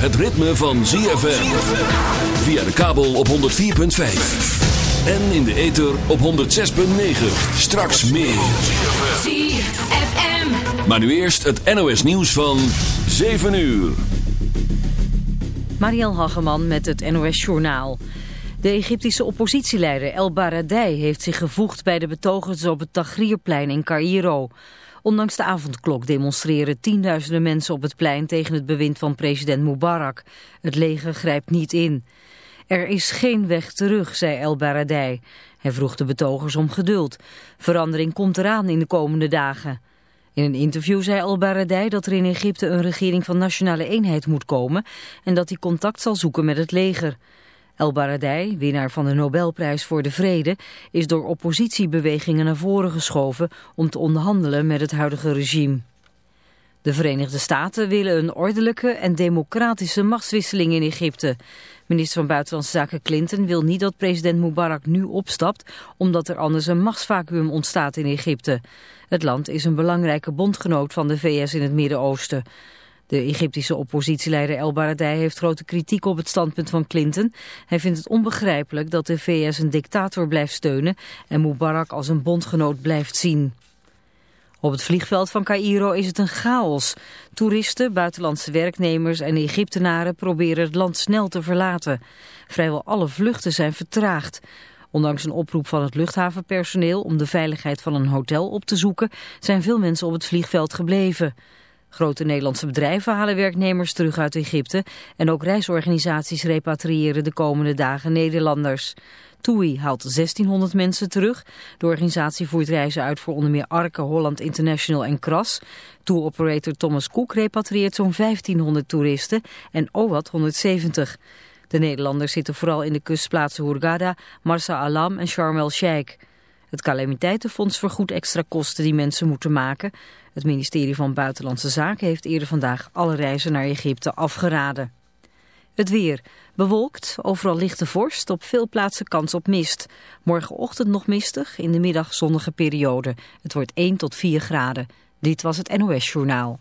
het ritme van ZFM. Via de kabel op 104.5. En in de ether op 106.9. Straks meer. ZFM. Maar nu eerst het NOS nieuws van 7 uur. Mariel Hageman met het NOS Journaal. De Egyptische oppositieleider El Baradei heeft zich gevoegd bij de betogers op het Tahrirplein in Cairo. Ondanks de avondklok demonstreren tienduizenden mensen op het plein tegen het bewind van president Mubarak. Het leger grijpt niet in. Er is geen weg terug, zei El Baradei. Hij vroeg de betogers om geduld. Verandering komt eraan in de komende dagen. In een interview zei El Baradei dat er in Egypte een regering van nationale eenheid moet komen en dat hij contact zal zoeken met het leger. El Baradei, winnaar van de Nobelprijs voor de Vrede, is door oppositiebewegingen naar voren geschoven om te onderhandelen met het huidige regime. De Verenigde Staten willen een ordelijke en democratische machtswisseling in Egypte. Minister van Buitenlandse Zaken Clinton wil niet dat president Mubarak nu opstapt, omdat er anders een machtsvacuum ontstaat in Egypte. Het land is een belangrijke bondgenoot van de VS in het Midden-Oosten. De Egyptische oppositieleider El Baradei heeft grote kritiek op het standpunt van Clinton. Hij vindt het onbegrijpelijk dat de VS een dictator blijft steunen en Mubarak als een bondgenoot blijft zien. Op het vliegveld van Cairo is het een chaos. Toeristen, buitenlandse werknemers en Egyptenaren proberen het land snel te verlaten. Vrijwel alle vluchten zijn vertraagd. Ondanks een oproep van het luchthavenpersoneel om de veiligheid van een hotel op te zoeken, zijn veel mensen op het vliegveld gebleven. Grote Nederlandse bedrijven halen werknemers terug uit Egypte en ook reisorganisaties repatriëren de komende dagen Nederlanders. TUI haalt 1600 mensen terug. De organisatie voert reizen uit voor onder meer Arke, Holland International en Kras. Tour-operator Thomas Cook repatrieert zo'n 1500 toeristen en OWAT 170. De Nederlanders zitten vooral in de kustplaatsen Hurghada, Marsa Alam en Sharm el-Sheikh. Het calamiteitenfonds vergoedt extra kosten die mensen moeten maken. Het ministerie van Buitenlandse Zaken heeft eerder vandaag alle reizen naar Egypte afgeraden. Het weer. Bewolkt, overal lichte vorst, op veel plaatsen kans op mist. Morgenochtend nog mistig, in de middag zonnige periode. Het wordt 1 tot 4 graden. Dit was het NOS Journaal.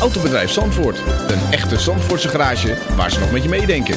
Autobedrijf Zandvoort. Een echte Zandvoortse garage waar ze nog met je meedenken.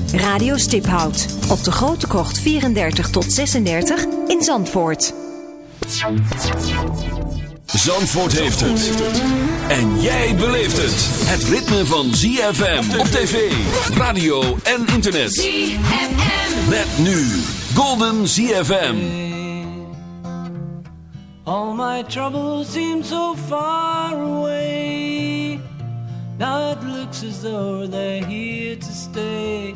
Radio Stiphout op de Grote Krocht 34 tot 36 in Zandvoort. Zandvoort heeft het. En jij beleeft het. Het ritme van ZFM op tv, radio en internet. ZFM. Met nu Golden ZFM. All my troubles seem so far away. Now it looks as though they're here to stay.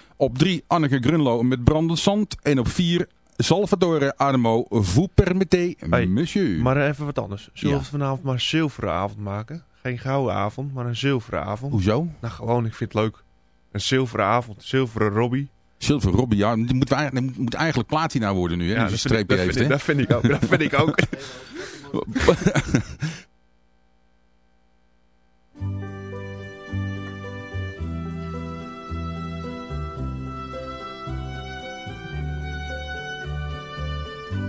Op 3 Anneke Grunlo met Brandend Zand. En op 4 Salvatore Adamo Vous permettez, Hey, monsieur. Maar even wat anders. Zullen we Ja. vanavond maar een zilveren avond maken? Geen gouden avond, maar een zilveren avond. Hoezo? Nou, gewoon, ik vind het leuk. Een zilveren avond, zilveren Robbie. Silver Robbie, ja, die moet, die moet eigenlijk platina worden nu. Hè, Ja, dat vind, ik, streepje dat, heeft, vind ik, hè? dat vind ik ook. Dat vind ik ook.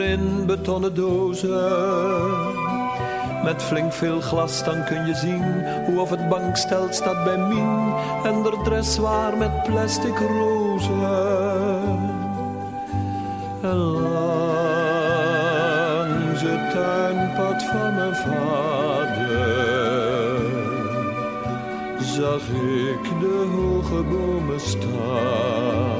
in betonnen dozen. Met flink veel glas dan kun je zien hoe of het bankstel staat bij Mien en de waar met plastic rozen. En langs het tuinpad van mijn vader zag ik de hoge bomen staan.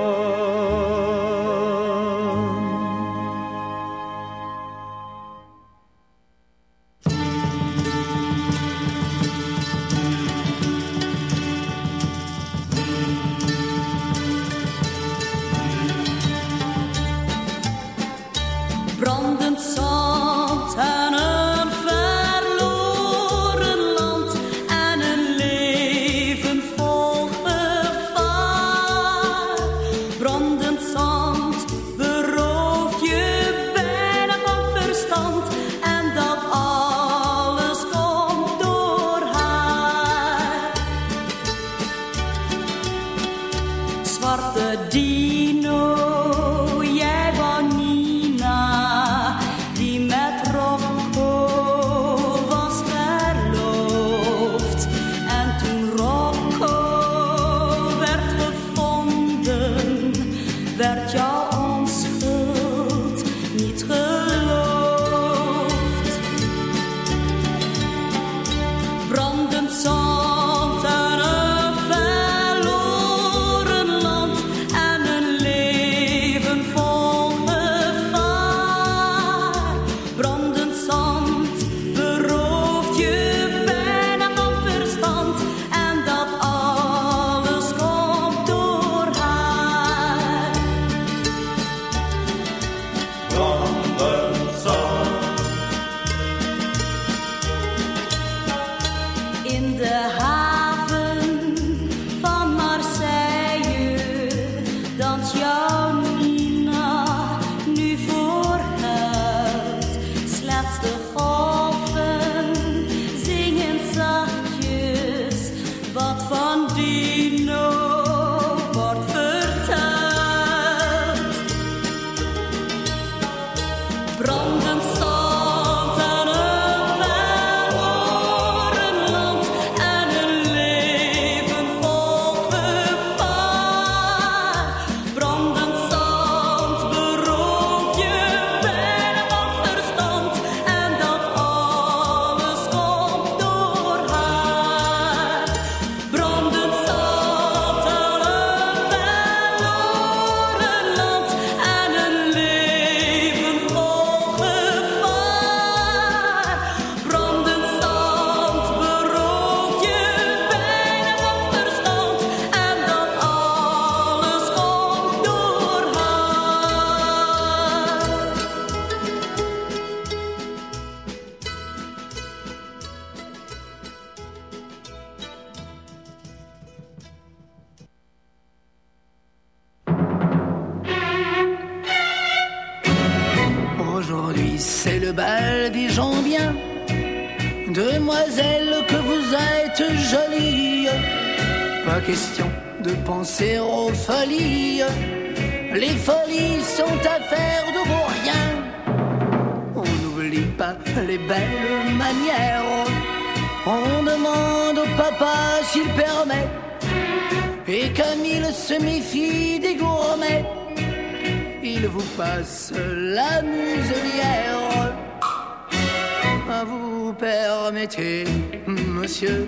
Penser aux folies. Les folies sont affaires de vos riens. On n'oublie pas les belles manières. On demande au papa s'il permet. Et comme il se méfie des gourmets, il vous passe la muselière. Vous permettez, monsieur,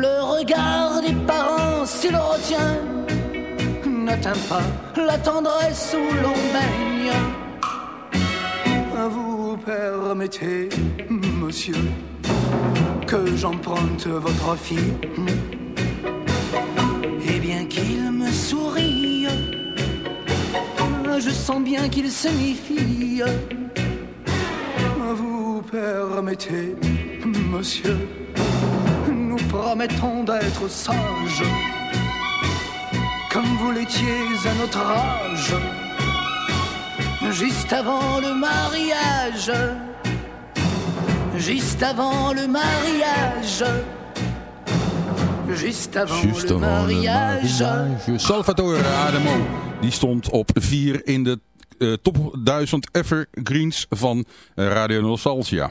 Le regard des parents, s'il retient, n'atteint pas la tendresse où l'on baigne. Vous permettez, monsieur, que j'emprunte votre fille? Et bien qu'il me sourie, je sens bien qu'il se méfie. Vous permettez, monsieur, promettons d'être sages, comme vous l'étiez à notre âge, juste avant le mariage, juste avant le mariage. Juste avant Just le avant mariage. mariage. Salvatore Adamo. Die stond op 4 in de eh, top 1000 evergreens van Radio Nostalgia.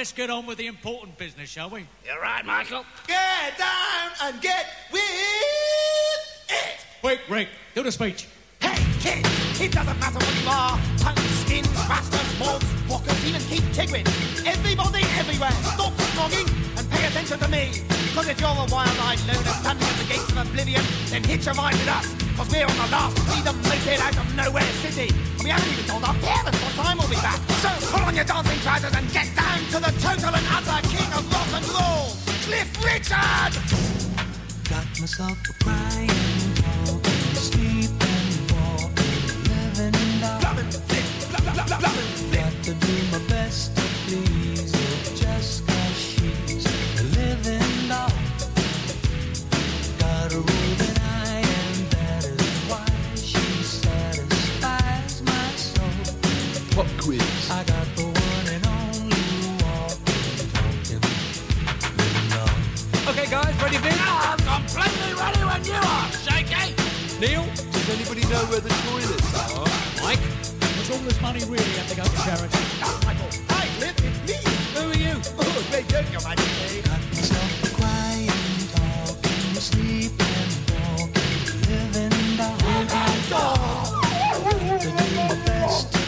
Let's get on with the important business, shall we? You're right, Michael. Get down and get with it. Wait, Rick, do the speech. Hey, kid, it doesn't matter what you are. Punks, skins, bastards, mobs, walkers, even Keith Tigrin. Everybody, everywhere, stop snogging and pay attention to me. Because if you're a wild-eyed loner standing at the gates of oblivion, then hitch a ride with us. Because we're on the last freedom moped out of nowhere city. And we haven't even told our parents what time we'll be back. So pull on your dancing trousers and get down to the total and utter king of rock and roll, Cliff Richard! Got myself a crying, sleeping, living down. Completely ready when you are, Shaky! Neil? Does anybody know where the toilets are? Uh, Mike? Does all this money really have to go to charity? Michael, hi, Cliff, it's me. Who are you? Oh, great joke, Your Majesty. Got myself a crying, talking, sleeping, walking, living doll. To do my best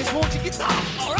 is water guitar. All right.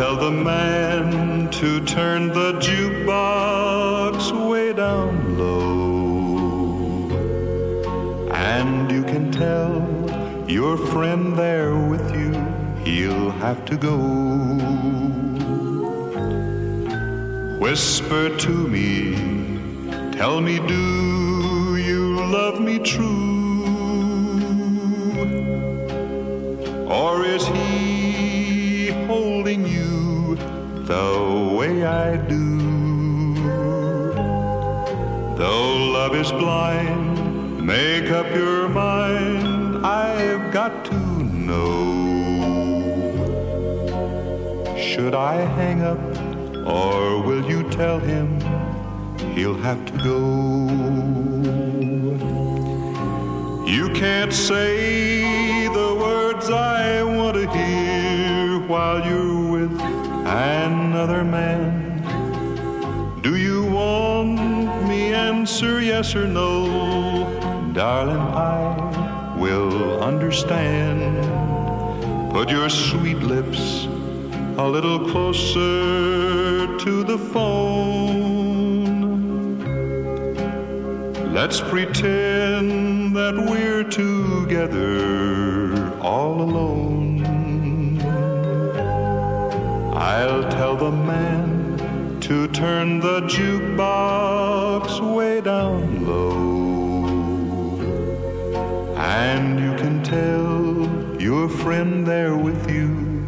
tell the man to turn the jukebox way down low. And you can tell your friend there with you, he'll have to go. Whisper to me, tell me, do you love me true? I do? Though love is blind, make up your mind. I've got to know. Should I hang up, or will you tell him he'll have to go? You can't say the words I want to hear while with another man. Do you want me answer yes or no? Darling, I will understand. Put your sweet lips a little closer to the phone. Let's pretend that we're together all alone. I'll tell the man to turn the jukebox way down low. And you can tell your friend there with you,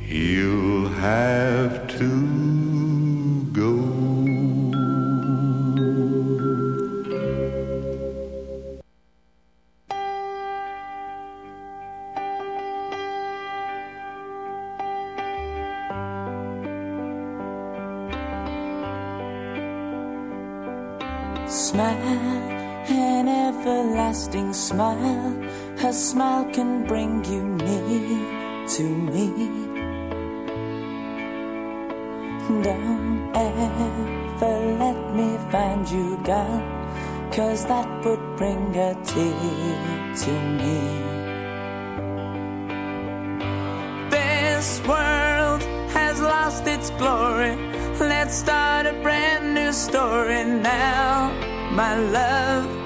he'll have everlasting smile. Her smile can bring you near to me. Don't ever let me find you gone, cause that would bring a tear to me. This world has lost its glory. Let's start a brand new story now, my love.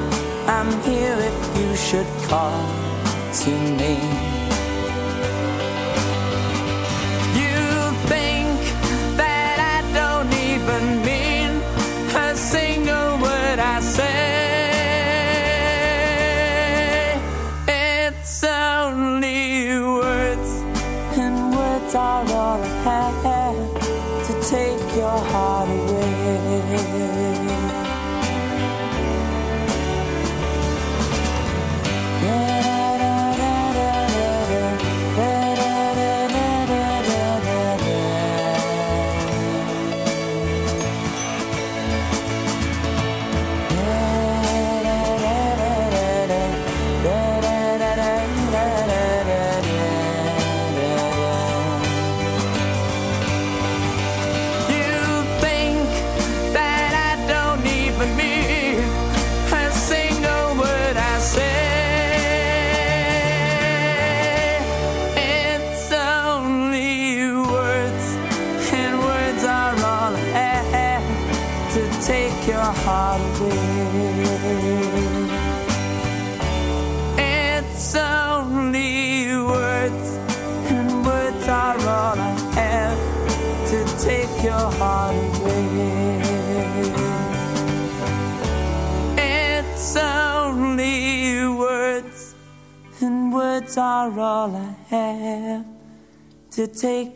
I'm here if you should call to me.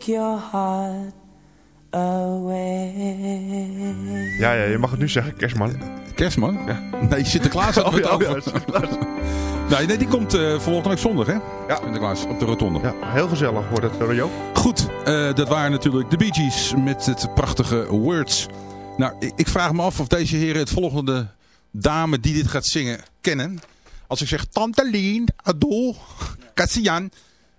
Your heart away. Ja, ja, je mag het nu zeggen, Kerstman. Kerstman? Ja. Nee, Sinterklaas had Oh, het ja, over. ja, Sinterklaas. nee, nee, die komt eh, volgende week zondag, hè? Ja. Sinterklaas, op de rotonde. Ja, heel gezellig wordt het, uh, Jo. Goed, eh, dat waren natuurlijk de Bee Gees met het prachtige Words. Nou, ik, ik vraag me af of deze heren het volgende dame die dit gaat zingen kennen. Als ik zeg Tante Lien, Adol, Cassian,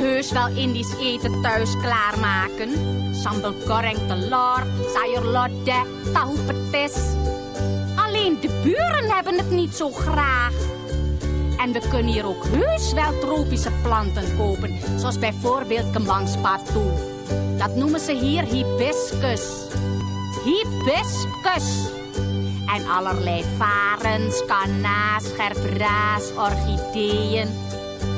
heus wel Indisch eten thuis klaarmaken. Sambal goreng telur, sayur lodeh, tahu petis. Alleen de buren hebben het niet zo graag. En we kunnen hier ook heus wel tropische planten kopen. Zoals bijvoorbeeld kembangspartoe. Dat noemen ze hier hibiscus. Hibiscus. En allerlei varens, kanna's, gerbraas, orchideeën.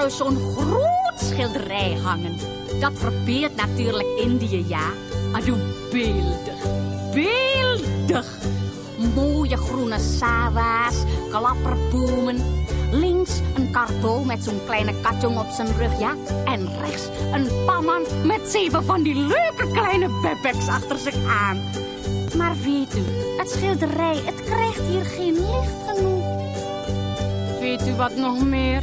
Thuis zo'n groot schilderij hangen. Dat verbeeldt natuurlijk Indië, ja. Adoe, beeldig, beeldig. Mooie groene sawa's, klapperbomen. Links een karbol met zo'n kleine katjong op zijn rug, ja. En rechts een pamman met zeven van die leuke kleine bebeks achter zich aan. Maar weet u, het schilderij, het krijgt hier geen licht genoeg. Weet u wat nog meer?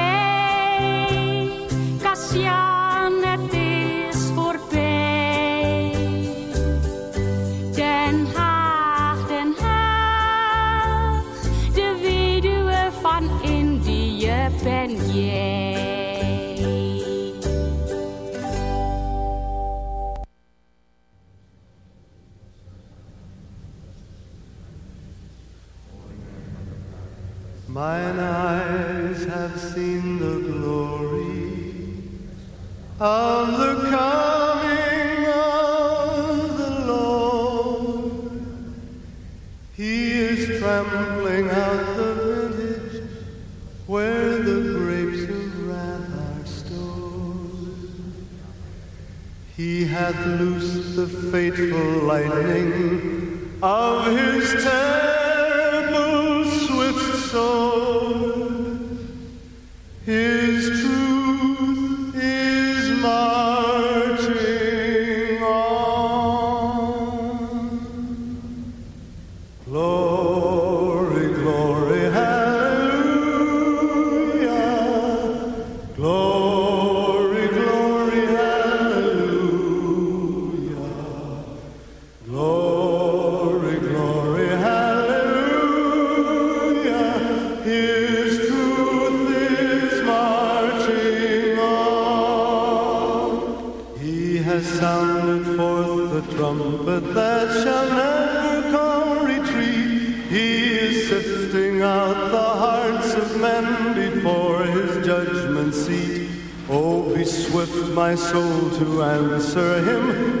oceaan, het is voorbij. Den Haag, Den Haag, de weduwe van Indië ben jij. Mine eyes have seen the glory. Of the coming of the Lord. He is trampling out the vintage where the grapes of wrath are stored. He hath loosed the fateful lightning of his terrible swift sword. His my soul, to answer him.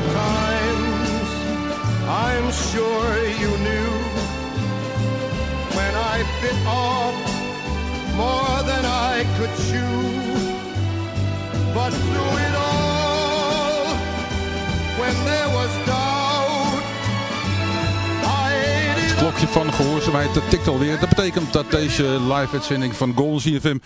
I'm sure you knew when I bit off more than I could chew. But through it all, when there was doubt, Het klokje van gehoorzaamheid dat tikt alweer. Dat betekent dat deze live-uitzending van Goal CFM